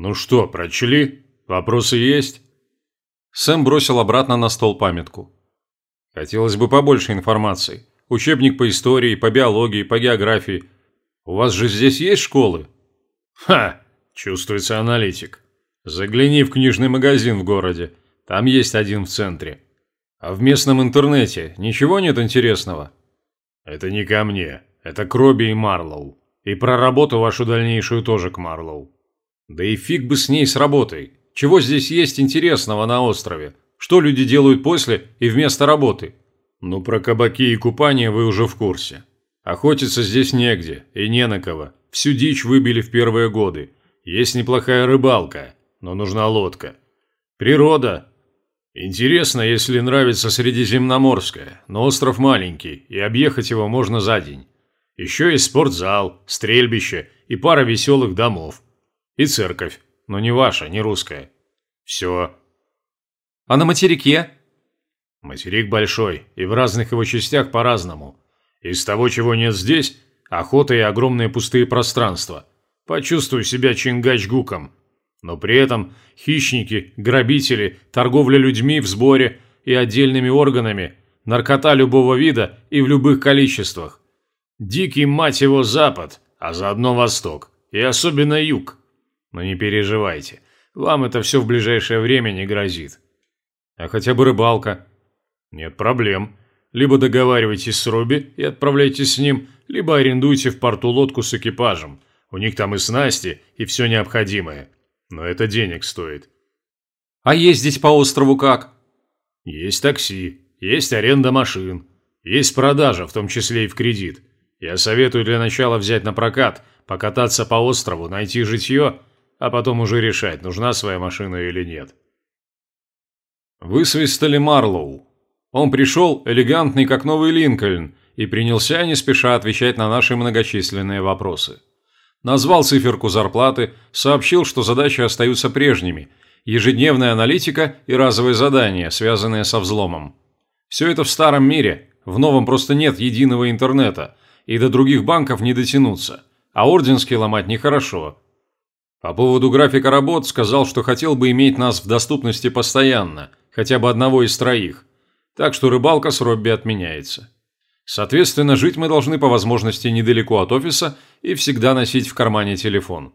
«Ну что, прочли? Вопросы есть?» Сэм бросил обратно на стол памятку. «Хотелось бы побольше информации. Учебник по истории, по биологии, по географии. У вас же здесь есть школы?» «Ха! Чувствуется аналитик. Загляни в книжный магазин в городе. Там есть один в центре. А в местном интернете ничего нет интересного?» «Это не ко мне. Это к Робби и Марлоу. И про работу вашу дальнейшую тоже к Марлоу. Да и фиг бы с ней с работой. Чего здесь есть интересного на острове? Что люди делают после и вместо работы? Ну, про кабаки и купания вы уже в курсе. Охотиться здесь негде и не на кого. Всю дичь выбили в первые годы. Есть неплохая рыбалка, но нужна лодка. Природа. Интересно, если нравится Средиземноморская, но остров маленький, и объехать его можно за день. Еще есть спортзал, стрельбище и пара веселых домов. И церковь, но не ваша, не русская. Все. А на материке? Материк большой, и в разных его частях по-разному. Из того, чего нет здесь, охота и огромные пустые пространства. Почувствуй себя Чингачгуком. Но при этом хищники, грабители, торговля людьми в сборе и отдельными органами, наркота любого вида и в любых количествах. Дикий, мать его, Запад, а заодно Восток. И особенно Юг. Но не переживайте, вам это все в ближайшее время не грозит. А хотя бы рыбалка? Нет проблем. Либо договаривайтесь с Робби и отправляйтесь с ним, либо арендуйте в порту лодку с экипажем. У них там и снасти, и все необходимое. Но это денег стоит. А ездить по острову как? Есть такси, есть аренда машин, есть продажа, в том числе и в кредит. Я советую для начала взять на прокат, покататься по острову, найти житье а потом уже решать, нужна своя машина или нет. Высвистали Марлоу. Он пришел, элегантный, как новый Линкольн, и принялся не спеша отвечать на наши многочисленные вопросы. Назвал циферку зарплаты, сообщил, что задачи остаются прежними – ежедневная аналитика и разовые задания, связанные со взломом. Все это в старом мире, в новом просто нет единого интернета, и до других банков не дотянуться, а орденские ломать нехорошо, по поводу графика работ сказал, что хотел бы иметь нас в доступности постоянно, хотя бы одного из троих. Так что рыбалка с Робби отменяется. Соответственно, жить мы должны по возможности недалеко от офиса и всегда носить в кармане телефон.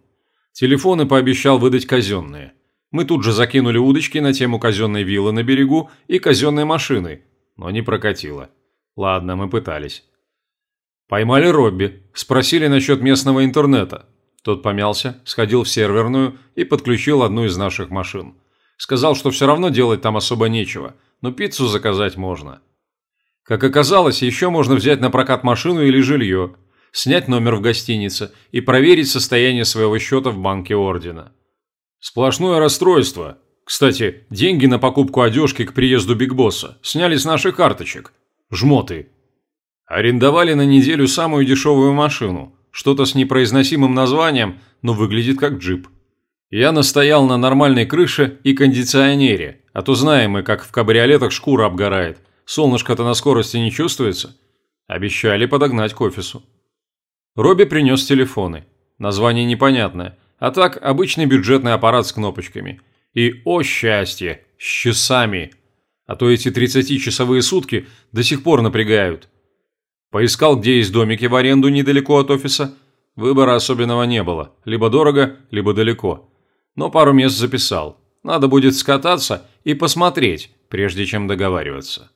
Телефоны пообещал выдать казенные. Мы тут же закинули удочки на тему казенной виллы на берегу и казенной машины, но не прокатило. Ладно, мы пытались. Поймали Робби, спросили насчет местного интернета. Тот помялся, сходил в серверную и подключил одну из наших машин. Сказал, что все равно делать там особо нечего, но пиццу заказать можно. Как оказалось, еще можно взять на прокат машину или жилье, снять номер в гостинице и проверить состояние своего счета в банке Ордена. Сплошное расстройство. Кстати, деньги на покупку одежки к приезду Биг Босса сняли с наших карточек. Жмоты. Арендовали на неделю самую дешевую машину – что-то с непроизносимым названием, но выглядит как джип. Я настоял на нормальной крыше и кондиционере, а то знаем мы, как в кабриолетах шкура обгорает. Солнышко-то на скорости не чувствуется. Обещали подогнать к офису. Робби принес телефоны. Название непонятное, а так обычный бюджетный аппарат с кнопочками. И, о счастье, с часами. А то эти 30-часовые сутки до сих пор напрягают. Поискал, где есть домики в аренду недалеко от офиса. Выбора особенного не было. Либо дорого, либо далеко. Но пару мест записал. Надо будет скататься и посмотреть, прежде чем договариваться.